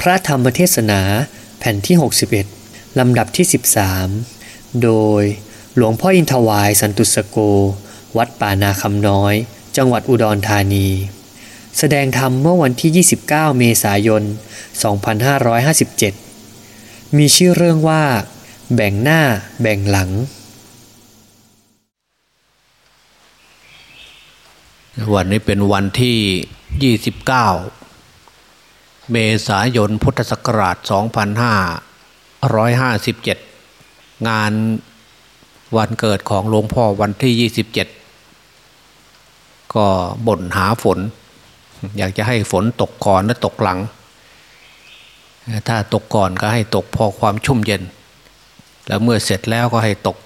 พระธรรมเทศนาแผ่นที่ 61 ลำดับที่ 13 โดยหลวงพ่ออินทวายสันตุสโก วัดป่านาคำน้อย จังหวัดอุดรธานี แสดงธรรมเมื่อวันที่ 29 เมษายน 2557 มีชื่อเรื่องว่า แบ่งหน้าแบ่งหลัง วันนี้เป็นวันที่ 29 เมษายนพุทธศักราช 2557 งานวันเกิดของหลวงพ่อวันที่ 27 ก็บ่นหาฝน อยากจะให้ฝนตกก่อนและตกหลัง ถ้าตกก่อนก็ให้ตกพอความชุ่มเย็น แล้วเมื่อเสร็จแล้วก็ให้ตก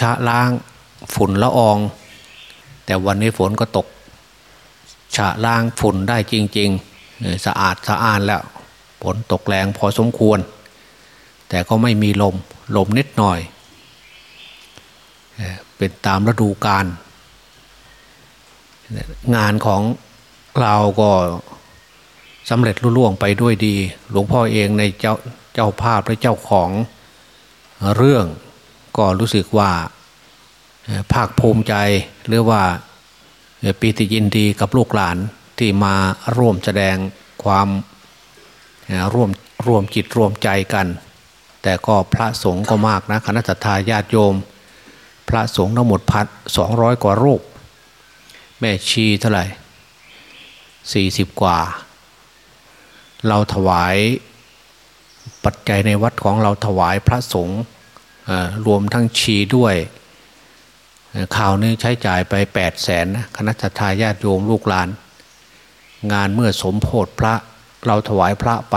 ชะล้างฝุ่นละออง แต่วันนี้ฝนก็ตกฉะล้างฝุ่นได้จริง ๆ สะอาดสะอ้านแล้วฝนตกแรงพอสมควร แต่ก็ไม่มีลมลมนิดหน่อย เป็นตามฤดูกาลงานของเราก็สำเร็จรุ่ล่วงไปด้วยดี หลวงพ่อเองในเจ้าเจ้าภาพและเจ้าของเรื่องก็รู้สึกว่าภาคภูมิใจหรือว่าปีติยินดีกับลูกหลาน ที่มาร่วมแสดงความร่วมร่วมจิตร่วมใจกัน แต่ก็พระสงฆ์ก็มากนะคณะทาญาติโยม พระสงฆ์ทั้งหมดพัดสองร้อยกว่ารูป แม่ชีเท่าไหร่สี่สิบกว่า เราถวายปัจจัยในวัดของเราถวายพระสงฆ์รวมทั้งชีด้วยข่าวนี้ใช้จ่ายไปแปดแสนะคณะทาญาติโยมลูกหลาน งานเมื่อสมโพธิพระเราถวายพระไป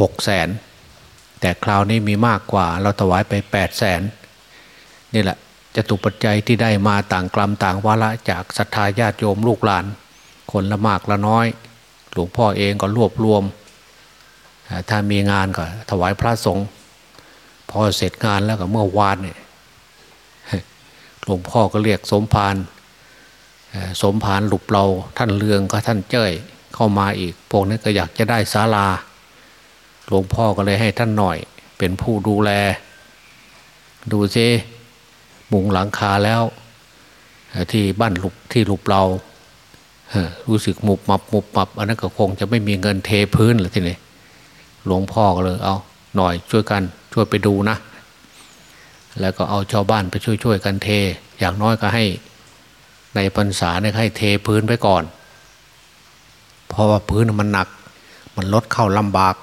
หกแสนแต่คราวนี้มีมากกว่า เราถวายไปแปดแสนนี่แหละจะตุปัจจัยที่ได้มาต่างกลัมต่างวาระจากศรัทธาญาติโยมลูกหลาน คนละมากละน้อย หลวงพ่อเองก็รวบรวม ถ้ามีงานก็ถวายพระสงฆ์พอเสร็จงานแล้วก็เมื่อวานเนี่ยหลวงพ่อก็เรียกสมภาร สมภารหลุบเราท่านเลืองก็ท่านเจ้ยเข้ามาอีก พวกนี้ก็อยากจะได้ศาลาหลวงพ่อก็เลยให้ท่านหน่อย เป็นผู้ดูแล ดูซิมุงหลังคาแล้ว ที่บ้านหลุบที่หลุบเรารู้สึกหมุบมับหมุบมับอันนั้นก็คงจะไม่มีเงินเทพื้นหรือทีนี้หลวงพ่อก็เลย เอาหน่อยช่วยกันช่วยไปดูนะ แล้วก็เอาชาวบ้านไปช่วยๆกันเท อย่างน้อยก็ให้ ในพรรษาเนี่ยให้เทพื้นไปก่อน เพราะว่าพื้นมันหนัก มันลดเข้าลำบาก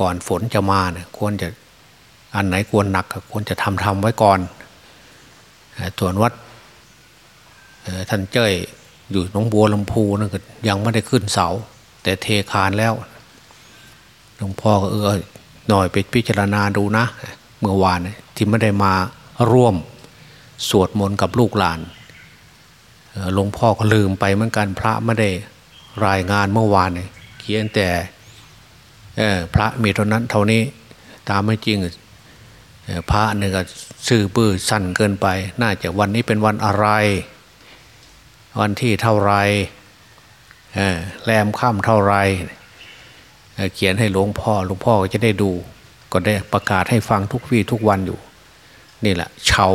ก่อนฝนจะมาเนี่ยควรจะอันไหนควรหนักควรจะทำทำไว้ก่อนส่วนวัดท่านเจ้ยอยู่น้องบัวลำพูนั่นก็ยังไม่ได้ขึ้นเสา แต่เทคานแล้วหลวงพ่อก็เออหน่อยไปพิจารณาดูนะ เมื่อวานที่ไม่ได้มาร่วมสวดมนต์กับลูกหลาน หลวงพ่อก็ลืมไปเหมือนกันพระไม่ได้รายงานเมื่อวานเนี่ยเขียนแต่พระมีเท่านั้นเท่านี้ตามไม่จริงพระเนี่ยก็ซื่อบื้อสั้นเกินไป น่าจะวันนี้เป็นวันอะไร วันที่เท่าไรแรมค่ำเท่าไรเขียนให้หลวงพ่อหลวงพ่อก็จะได้ดู ก็ได้ประกาศให้ฟังทุกวี่ทุกวันอยู่ นี่แหละเชา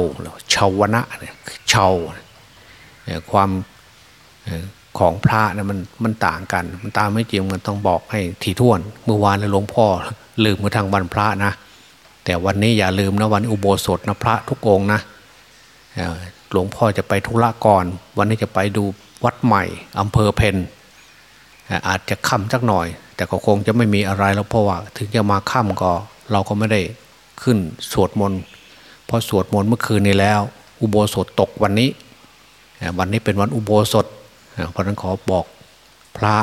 เชาวนะเนี่ยเชา ความของพระนะมันมันต่างกัน มันตามไม่จริงมันต้องบอกให้ถี่ถ้วน เมื่อวานหลวงพ่อลืมมาทางวันพระนะ แต่วันนี้อย่าลืมนะวันอุโบสถนะพระทุกองนะหลวงพ่อจะไปธุระก่อน วันนี้จะไปดูวัดใหม่อำเภอเพนอาจจะค่ำสักหน่อย แต่ก็คงจะไม่มีอะไรแล้วเพราะว่า ถึงจะมาค่ำก็ เราก็ไม่ได้ขึ้นสวดมนต์เพราะสวดมนต์เมื่อคืนนี้แล้ว อุโบสถตกวันนี้ วันนี้เป็นวันอุโบสถเพราะนั้นขอบอกพระ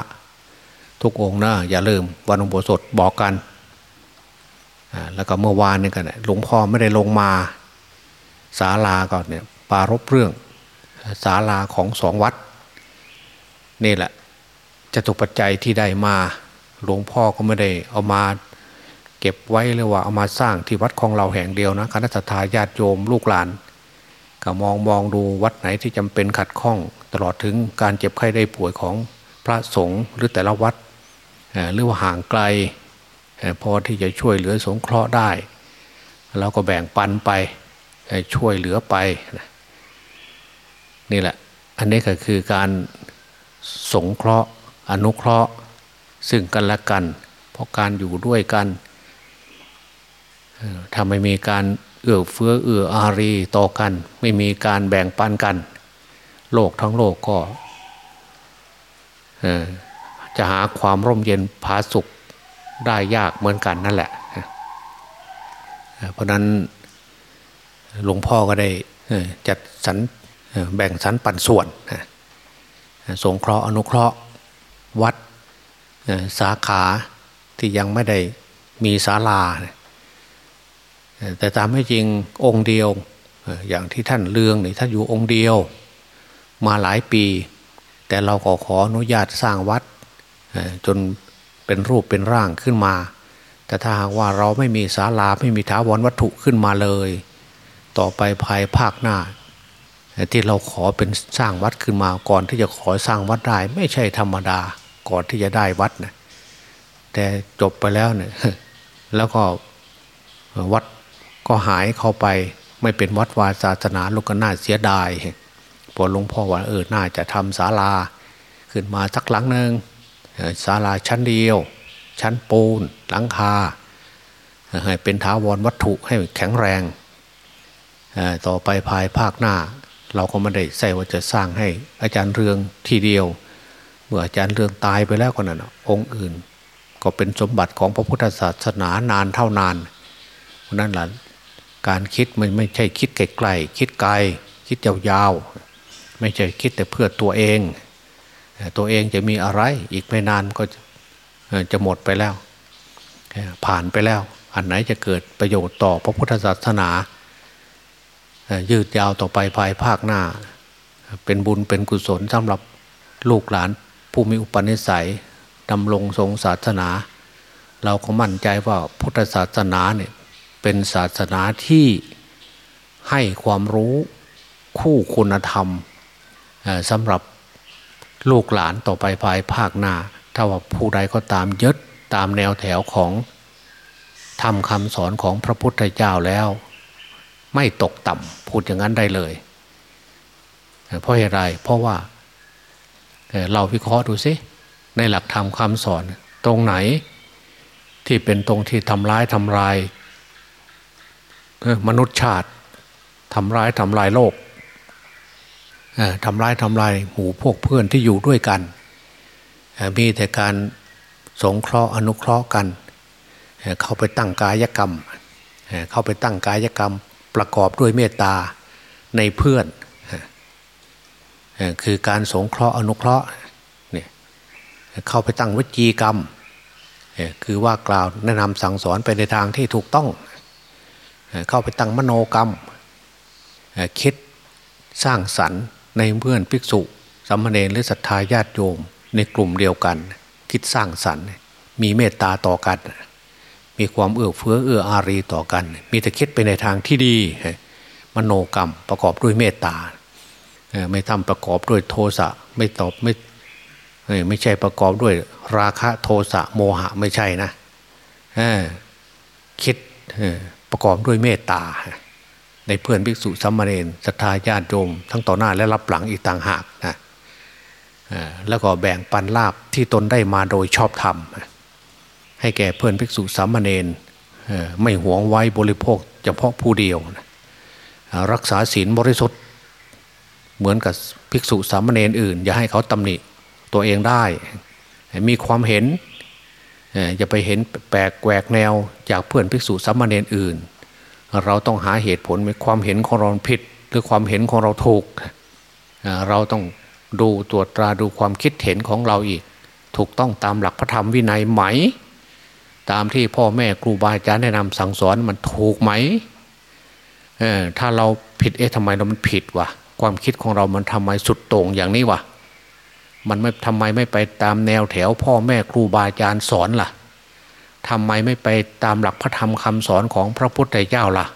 ทุกองค์นะอย่าลืมวันอุโบสถบอกกัน แล้วก็เมื่อวานนี่กันหลวงพ่อไม่ได้ลงมาศาลาก่อนเนี่ยปารบเรื่องศาลาของสองวัด นี่แหละจะตุปัจจัยที่ได้มาหลวงพ่อก็ไม่ได้เอามาเก็บไว้เลยว่าเอามาสร้างที่วัดของเราแห่งเดียวนะคณะทาญาติโยมลูกหลาน ก็มองมองดูวัดไหนที่จำเป็นขัดข้อง ตลอดถึงการเจ็บไข้ได้ป่วยของพระสงฆ์หรือแต่ละวัดหรือว่าห่างไกลพอที่จะช่วยเหลือสงเคราะห์ได้เราก็แบ่งปันไปช่วยเหลือไป นี่แหละ อันนี้ก็คือการสงเคราะห์อนุเคราะห์ซึ่งกันและกัน เพราะการอยู่ด้วยกันถ้าไม่มีการ เอื้อเฟื้อเอื้ออารีต่อกัน ไม่มีการแบ่งปันกัน โลกทั้งโลกก็จะหาความร่มเย็นผาสุขได้ยากเหมือนกันนั่นแหละ เพราะนั้นหลวงพ่อก็ได้จัดสรรแบ่งสรรปันส่วนสงเคราะห์อนุเคราะห์วัดสาขาที่ยังไม่ได้มีศาลา แต่ตามให้จริงองค์เดียว อย่างที่ท่านเลืองนี่ท่านอยู่องค์เดียว มาหลายปี แต่เราก็ขออนุญาตสร้างวัดจนเป็นรูปเป็นร่างขึ้นมา แต่ถ้าหากว่าเราไม่มีศาลาไม่มีถาวรวัตถุขึ้นมาเลย ต่อไปภายภาคหน้า ที่เราขอเป็นสร้างวัดขึ้นมาก่อนที่จะขอสร้างวัดได้ ไม่ใช่ธรรมดาก่อนที่จะได้วัดนะแต่จบไปแล้วเนี่ยแล้วก็วัด ก็หายเข้าไปไม่เป็นวัดวาศาสนาลูกก็น่าเสียดายพอหลวงพ่อว่าเออน่าจะทำศาลา ขึ้นมาสักหลังหนึ่งศาลาชั้นเดียว ชั้นปูนหลังคาให้เป็นถาวรวัตถุให้แข็งแรง ต่อไปภายภาคหน้า เราก็ไม่ได้ใส่ว่าจะสร้างให้อาจารย์เรืองทีเดียว เมื่ออาจารย์เรืองตายไปแล้วก็นั่นองค์อื่น ก็เป็นสมบัติของพระพุทธศาสนานานเท่านานเพราะนั้นแหละ การคิดมันไม่ใช่คิดไกลๆคิดไกล คิดยาวๆ ไม่ใช่คิดแต่เพื่อตัวเอง ตัวเองจะมีอะไร อีกไม่นานก็จะหมดไปแล้ว ผ่านไปแล้ว อันไหนจะเกิดประโยชน์ต่อพระพุทธศาสนา ยืดยาวต่อไปภายภาคหน้า เป็นบุญเป็นกุศลสำหรับลูกหลานผู้มีอุปนิสัยดำรงทรงศาสนา เราก็มั่นใจว่าพุทธศาสนาเนี่ย เป็นศาสนาที่ให้ความรู้คู่คุณธรรมสำหรับลูกหลานต่อไปภายภาคหน้า ถ้าว่าผู้ใดก็ตามยึดตามแนวแถวของทำคำสอนของพระพุทธเจ้าแล้ว ไม่ตกต่ำพูดอย่างนั้นได้เลย เพราะอะไรเพราะว่าเราวิเคราะห์ดูสิในหลักธรรมคำสอนตรงไหนที่เป็นตรงที่ทำร้ายทำลาย มนุษย์ชาติทำร้ายทำลายโลกทำร้ายทำลายหมู่พวกเพื่อนที่อยู่ด้วยกัน มีแต่การสงเคราะห์อนุเคราะห์กัน เข้าไปตั้งกายกรรม เข้าไปตั้งกายกรรมประกอบด้วยเมตตาในเพื่อน คือการสงเคราะห์อนุเคราะห์เนี่ยเข้าไปตั้งวิจีกรรม คือว่ากล่าวแนะนำสั่งสอนไปในทางที่ถูกต้อง เข้าไปตั้งมโนกรรมคิดสร้างสรรค์ในเพื่อนภิกษุสามเณรหรือศรัทธาญาติโยม ในกลุ่มเดียวกัน คิดสร้างสรรค์ มีเมตตาต่อกัน มีความเอื้อเฟื้อเอื้ออารีต่อกัน มีแต่คิดไปในทางที่ดี มโนกรรมประกอบด้วยเมตตาไม่ทำประกอบด้วยโทสะไม่ตอบไม่ไม่ใช่ประกอบด้วยราคะโทสะโมหะไม่ใช่นะคิด ประกอบด้วยเมตตา ในเพื่อนภิกษุสัมมาเนรศรัทธาญาติโยมทั้งต่อหน้าและรับหลังอีกต่างหากนะแล้วก็แบ่งปันลาบที่ตนได้มาโดยชอบธรรม ให้แก่เพื่อนภิกษุสามเณรไม่หวงไว้บริโภคเฉพาะผู้เดียว รักษาศีลบริสุทธิ์เหมือนกับภิกษุสามเณรอื่น อย่าให้เขาตำหนิตัวเองได้ มีความเห็น อย่าไปเห็นแปลกแหวกแนวจากเพื่อนภิกษุสามเณรอื่น เราต้องหาเหตุผลในความเห็นของเราผิด หรือความเห็นของเราถูก เราต้องดูตรวจตราดูความคิดเห็นของเราอีก ถูกต้องตามหลักพระธรรมวินัยไหม ตามที่พ่อแม่ครูบาอาจารย์แนะนำสั่งสอนมันถูกไหมถ้าเราผิดเอ๊ะทำไมเรามันผิดวะความคิดของเรามันทำไมสุดโต่งอย่างนี้วะ มันไม่ทำไมไม่ไปตามแนวแถวพ่อแม่ครูบาอาจารย์สอนล่ะทำไมไม่ไปตามหลักพระธรรมคำสอนของพระพุทธเจ้าล่ะ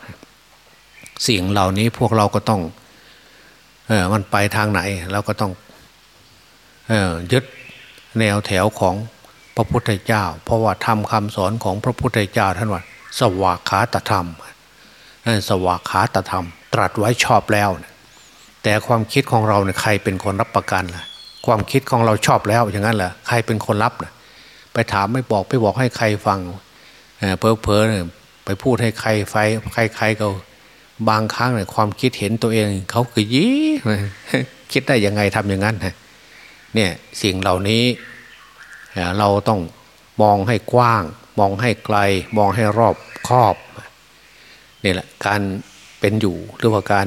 สิ่งเหล่านี้พวกเราก็ต้องเออมันไปทางไหนเราก็ต้องเออยึดแนวแถวของพระพุทธเจ้า เพราะว่าทำคำสอนของพระพุทธเจ้าท่านว่า สวากขาตธรรมสวากขาตธรรม ตรัสไว้ชอบแล้ว แต่ความคิดของเราเนี่ยใครเป็นคนรับประกันล่ะ ความคิดของเราชอบแล้วอย่างนั้นแหละใครเป็นคนรับนะไปถามไม่บอกไปบอกให้ใครฟังเพอเพอเนี่ยไปพูดให้ใครไฟใครใครก็บางครั้งเนี่ยความคิดเห็นตัวเองเขาคือยี่คิดได้ยังไงทำอย่างนั้นเนี่ยสิ่งเหล่านี้เราต้องมองให้กว้าง มองให้ไกล มองให้รอบครอบนี่แหละการเป็นอยู่หรือว่าการ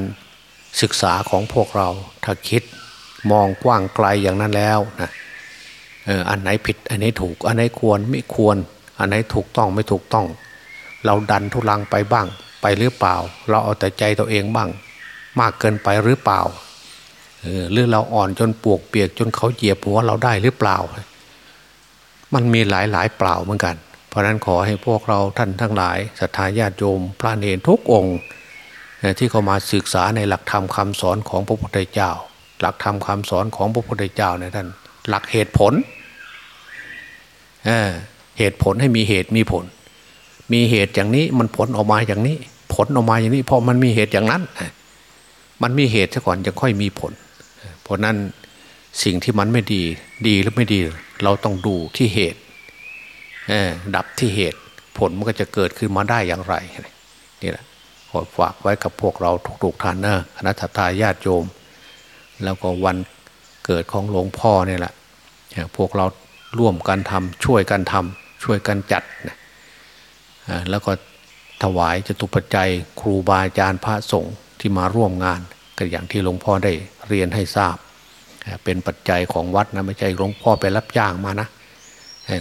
ศึกษาของพวกเราถ้าคิด มองกว้างไกลอย่างนั้นแล้วนะอันไหนผิดอันไหนถูก อันไหนควรไม่ควร อันไหนถูกต้องไม่ถูกต้อง เราดันทุลังไปบ้าง ไปหรือเปล่า เราเอาแต่ใจตัวเองบ้าง มากเกินไปหรือเปล่าหรือเราอ่อนจนปวกเปียกจนเขาเหยียบหัวเราได้หรือเปล่า มันมีหลายหลายเปล่าเหมือนกัน เพราะนั้นขอให้พวกเราท่านทั้งหลายศรัทธาญาติโยม พระเนรทุกองค์ ที่เขามาศึกษาในหลักธรรมคาสอนของพระพุทธเจ้า หลักธรรมคาสอนของพระพุทธเจ้าเนี่ยท่าน หลักเหตุผลเเหตุผลให้มีเหตุมีผล มีเหตุอย่างนี้มันผลออกมาอย่างนี้ ผลออกมาอย่างนี้เพราะมันมีเหตุอย่างนั้น มันมีเหตุซะก่อนจะค่อยมีผล เพราะนั้นสิ่งที่มันไม่ดี ดีหรือไม่ดี เราต้องดูที่เหตุดับที่เหตุ ผลมันก็จะเกิดขึ้นมาได้อย่างไรนี่แหละขอฝากไว้กับพวกเราทุกๆท่านนะคณะทาญาติโยม แล้วก็วันเกิดของหลวงพ่อเนี่ยแหละพวกเราร่วมกันทำช่วยกันทำช่วยกันจัดนะแล้วก็ถวายจตุปัจจัยครูบาอาจารย์พระสงฆ์ที่มาร่วมงานก็อย่างที่หลวงพ่อได้เรียนให้ทราบ เป็นปัจจัยของวัดนะไม่ใช่หลวงพ่อไปรับจ้างมานะ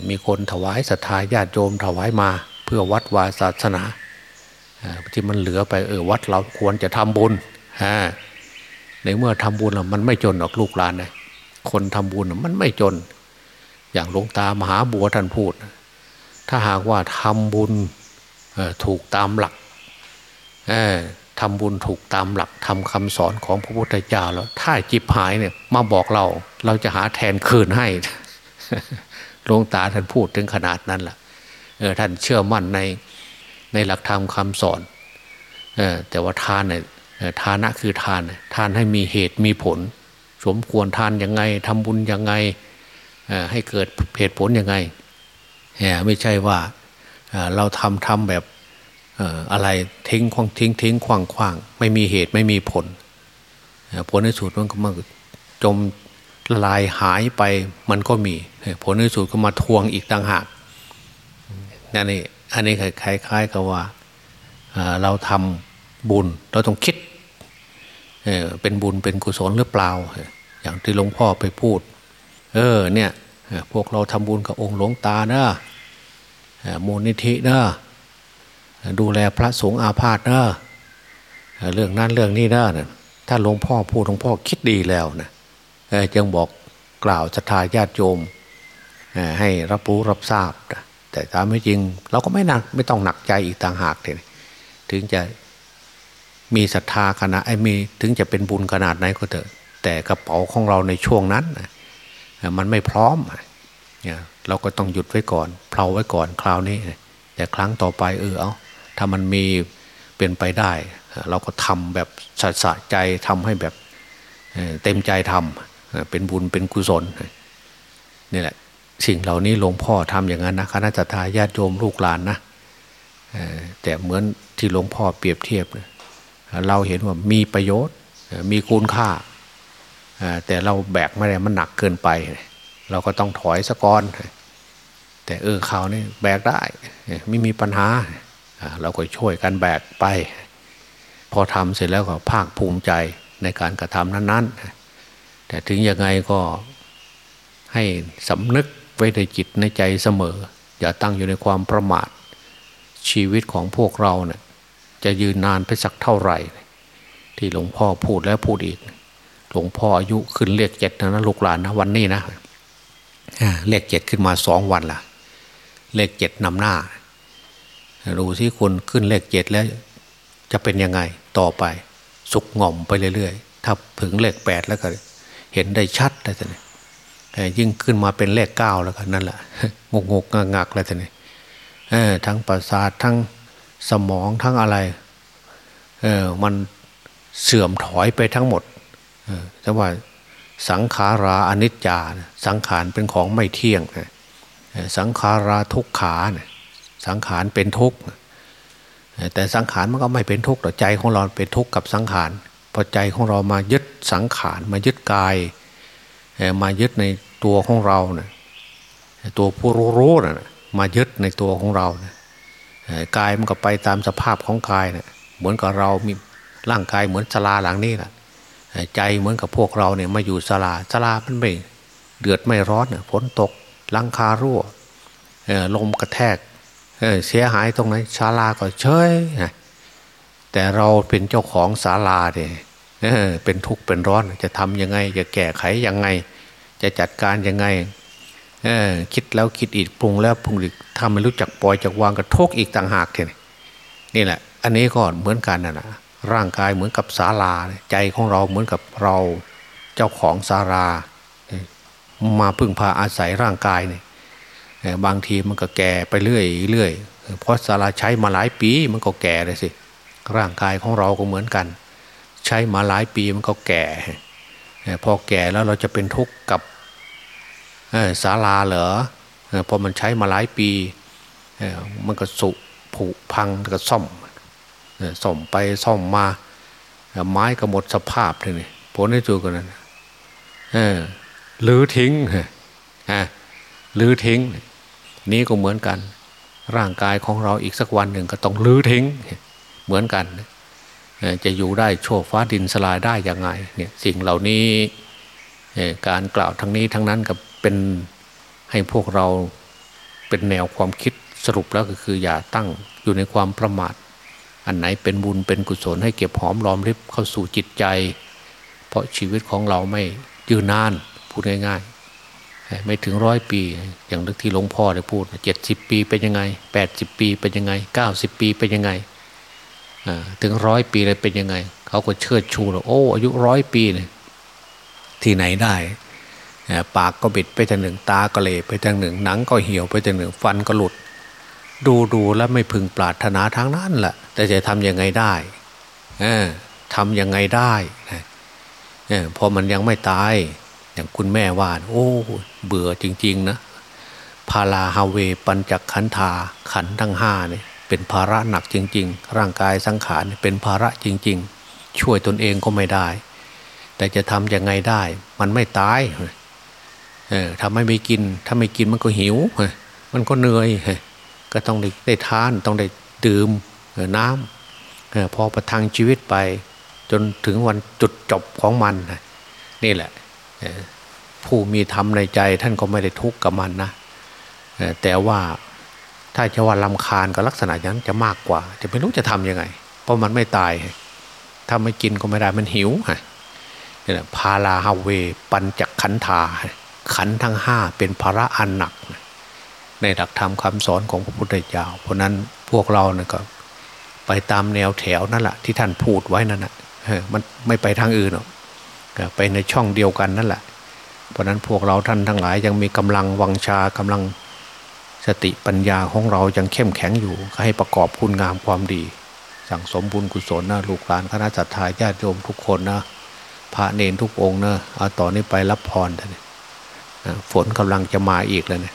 มีคนถวายศรัทธาญาติโยมถวายมาเพื่อวัดวาศาสนาที่มันเหลือไปเออวัดเราควรจะทำบุญ ในเมื่อทำบุญมันไม่จนหรอกลูกหลานนะคนทำบุญมันไม่จน อย่างหลวงตามหาบัวท่านพูด ถ้าหากว่าทำบุญถูกตามหลักทำบุญถูกตามหลักทำคำสอนของพระพุทธเจ้าแล้ว ถ้าจิบหายเนี่ยมาบอกเรา เราจะหาแทนคืนให้หลวงตาท่านพูดถึงขนาดนั้นแหละท่านเชื่อมั่นในในหลักธรรมคาสอนแต่ว่าทานเนี่ย ทานะคือทาน ทานให้มีเหตุมีผล สมควรทานยังไงทำบุญยังไงให้เกิดเหตุผลยังไงไม่ใช่ว่าเราทำทำแบบอะไรทิ้งควางทิ้งทิ้งควางควางไม่มีเหตุไม่มีผลผลในสุดมันก็มาจมละลายหายไปมันก็มี ผลในสุดก็มาทวงอีกต่างหากนั่นนี่อันนี้คล้ายๆกับว่าเราทำบุญเราต้องคิด เป็นบุญเป็นกุศลหรือเปล่า อย่างที่หลวงพ่อไปพูด เออเนี่ยพวกเราทำบุญกับองค์หลวงตานะมูลนิธินะดูแลพระสงฆ์อาพาธนะเรื่องนั้นเรื่องนี้นะถ้าหลวงพ่อพูดหลวงพ่อคิดดีแล้วนะจึงบอกกล่าวศรัทธาญาติโยมให้รับรู้รับทราบ แต่ตามไม่จริง เราก็ไม่หนักไม่ต้องหนักใจอีกต่างหากเลยถึงจะ มีศรัทธาขนาดไอ้มีถึงจะเป็นบุญขนาดไหนก็เถอะ แต่กระเป๋าของเราในช่วงนั้นมันไม่พร้อมเนี่ยเราก็ต้องหยุดไว้ก่อนเพลาไว้ก่อนคราวนี้ แต่ครั้งต่อไปเออเอาถ้ามันมีเป็นไปได้ เราก็ทำแบบสะสะใจทำให้แบบเต็มใจทำเป็นบุญเป็นกุศลนี่แหละสิ่งเหล่านี้หลวงพ่อทำอย่างนั้นนะคณะทาญาติโยมลูกหลานนะแต่เหมือนที่หลวงพ่อเปรียบเทียบ เราเห็นว่ามีประโยชน์มีคุณค่า แต่เราแบกไม่ได้มันหนักเกินไป เราก็ต้องถอยสะก้อน แต่เออเขานี่แบกได้ไม่มีปัญหา เราก็ช่วยกันแบกไป พอทำเสร็จแล้วก็ภาคภูมิใจในการกระทำนั้น ๆ แต่ถึงยังไงก็ให้สำนึกไว้ในจิตในใจเสมอ อย่าตั้งอยู่ในความประมาทชีวิตของพวกเราเนี่ย จะยืนนานไปสักเท่าไหร่ ที่หลวงพ่อพูดแล้วพูดอีก หลวงพ่ออายุขึ้นเลขเจ็ดนะลูกหลานนะวันนี้นะเลขเจ็ดขึ้นมาสองวันละเลขเจ็ดนำหน้าดูที่คนขึ้นเลขเจ็ดแล้วจะเป็นยังไงต่อไป สุกง่อมไปเรื่อยๆ ถ้าถึงเลขแปดแล้วก็ เห็นได้ชัดได้เลยยิ่งขึ้นมาเป็นเลขเก้าแล้วกันนั่นแหละงกงกงักงักแล้วท่านี่ทั้งประสาททั้ง สมองทั้งอะไรเออมันเสื่อมถอยไปทั้งหมดแต่ว่าสังขาราอนิจจาสังขารเป็นของไม่เที่ยง สังขาราทุกขาสังขารเป็นทุกข์แต่สังขารมันก็ไม่เป็นทุกข์หรอใจของเราเป็นทุกข์กับสังขารพอใจของเรามายึดสังขารมายึดกายมายึดในตัวของเราเนี่ยตัวผู้รู้ๆนะมายึดในตัวของเราเนี่ย กายมันก็ไปตามสภาพของกายเนี่ยเหมือนกับเรามีร่างกายเหมือนสลาหลังนี้แหละใจเหมือนกับพวกเราเนี่ยมาอยู่สลาสลามันไม่เดือดไม่ร้อนฝนตกลังคารั่วลมกระแทกเสียหายตรงไหนศาลาก็เฉยแต่เราเป็นเจ้าของศาลาเนี่ยเป็นทุกข์เป็นร้อนจะทำยังไง จะแก้ไขยังไง จะจัดการยังไง คิดแล้วคิดอีกปรุงแล้วปรุงอีกทำไม่รู้จักปล่อยจักวางกระทกอีกต่างหากเทีนี่แหละ อันนี้ก็เหมือนกันนะนะร่างกายเหมือนกับศาลาใจของเราเหมือนกับเราเจ้าของศาลามาพึ่งพาอาศัยร่างกายเนี่ยบางทีมันก็แก่ไปเรื่อยเรื่อยเพราะศาลาใช้มาหลายปีมันก็แก่เลยสิร่างกายของเราก็เหมือนกัน ใช้มาหลายปีมันก็แก่ พอแก่แล้วเราจะเป็นทุกข์กับ ศาลาเหรอพอมันใช้มาหลายปี มันก็สุผุพังก็ซ่อมซ่อมไปซ่อมมา ไม้ก็หมดสภาพเลยผลที่จูกันนั้นลือทิ้งลือทิ้ง นี้ก็เหมือนกัน ร่างกายของเราอีกสักวันหนึ่งก็ต้องลือทิ้ง เหมือนกันจะอยู่ได้โชว์ฟ้าดินสลายได้ยังไงเนี่ยสิ่งเหล่านี้การกล่าวทั้งนี้ทั้งนั้นกับ เป็นให้พวกเราเป็นแนวความคิดสรุปแล้วก็คืออย่าตั้งอยู่ในความประมาท อันไหนเป็นบุญเป็นกุศลให้เก็บหอมรอมริบเข้าสู่จิตใจ เพราะชีวิตของเราไม่ยืนนานพูดง่าย ๆ ไม่ถึงร้อยปี อย่างที่หลวงพ่อได้พูดเจ็ดสิบปีเป็นยังไงแปดสิบปีเป็นยังไงเก้าสิบปีเป็นยังไงถึงร้อยปีเลยเป็นยังไง เขาก็เชิดชูเราโอ้อายุร้อยปีเนี่ยที่ไหนได้ ปากก็บิดไปทางหนึ่งตาก็เละไปทางหนึ่งหนังก็เหี่ยวไปทางหนึ่งฟันก็หลุด ดูดูแล้วไม่พึงปรารถนาทางนั้นแหละแต่จะทำยังไงได้ทำยังไงได้เพอมันยังไม่ตาย อย่างคุณแม่ว่าโอ้เบื่อจริง ๆ นะพาลาฮาเวปัญจขันธาขันทั้งห้าเนี่ยเป็นภาระหนักจริง ๆ ร่างกายสังขารเป็นภาระจริง ๆ ช่วยตนเองก็ไม่ได้ แต่จะทำยังไงได้ มันไม่ตาย เออทำให้ไม่กิน ถ้าไม่กินมันก็หิว มันก็เหนื่อย ก็ต้องได้ได้ทาน ต้องได้ดื่มน้ำพอประทังชีวิตไป จนถึงวันจุดจบของมัน นี่แหละ ผู้มีธรรมในใจท่านก็ไม่ได้ทุกข์กับมันนะ แต่ว่าถ้าจะว่าลำคาญกับลักษณะนั้นจะมากกว่า จะไม่รู้จะทำยังไง เพราะมันไม่ตาย ถ้าไม่กินก็ไม่ได้มันหิวนี่แหละพาลาฮาเว ปัญจขันธา ขันทั้งห้าเป็นภาระอันหนัก ในหลักธรรมคำสอนของพระพุทธเจ้า เพราะนั้นพวกเราเนี่ยก็ไปตามแนวแถวนั่นแหละที่ท่านพูดไว้นั่นแหะมันไม่ไปทางอื่นหรอกไปในช่องเดียวกันนั่นแหละ เพราะนั้นพวกเราท่านทั้งหลายยังมีกำลังวังชากำลังสติปัญญาของเรายังเข้มแข็งอยู่ให้ประกอบคุณงามความดี สั่งสมบุญกุศลนะลูกหลานคณะสัตยาญาติโยมทุกคนนะพระเนนทุกองค์นะเอาต่อนนี้ไปรับพรเถอะ ฝนกำลังจะมาอีกแล้วเนี่ย